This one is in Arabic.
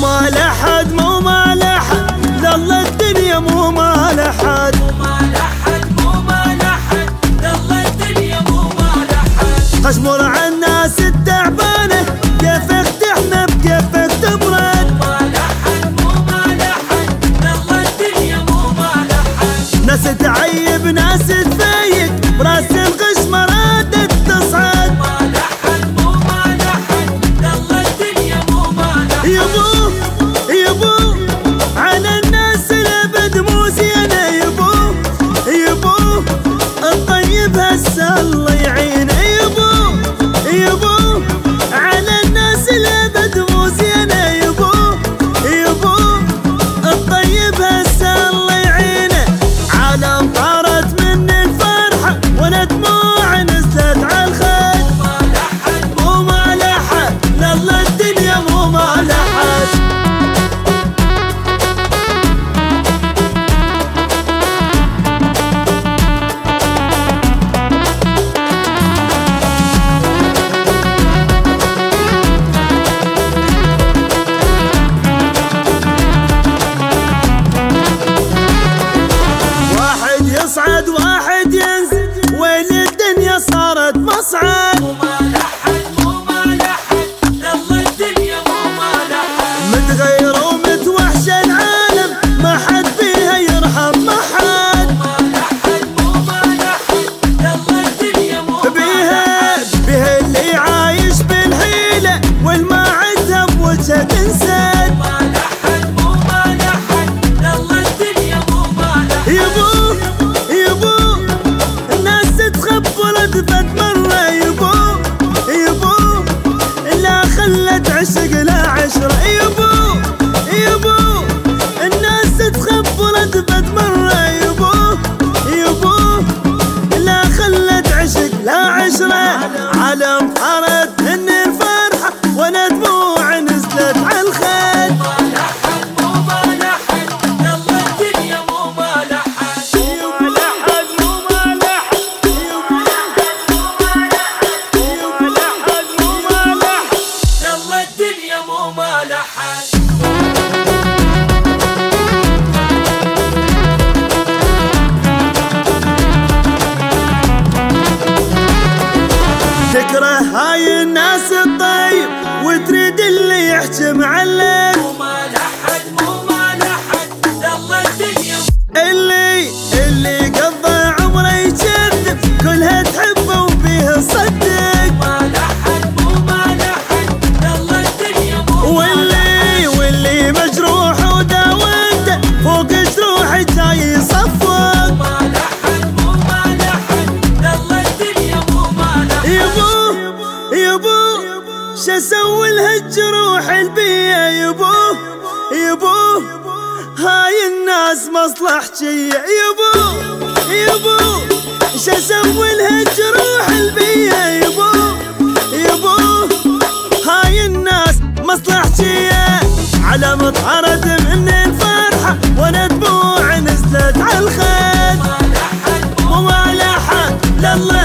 ما لحد ما 三。يفعل بيا يبوه يبوه هاي الناس مصلحتي يبوه يبوه شسوي لها جروح البيه يبوه يبوه هاي الناس مصلحتي على مطهرة من الفرحة وأنا دموع نزلت على الخد مو على حد لله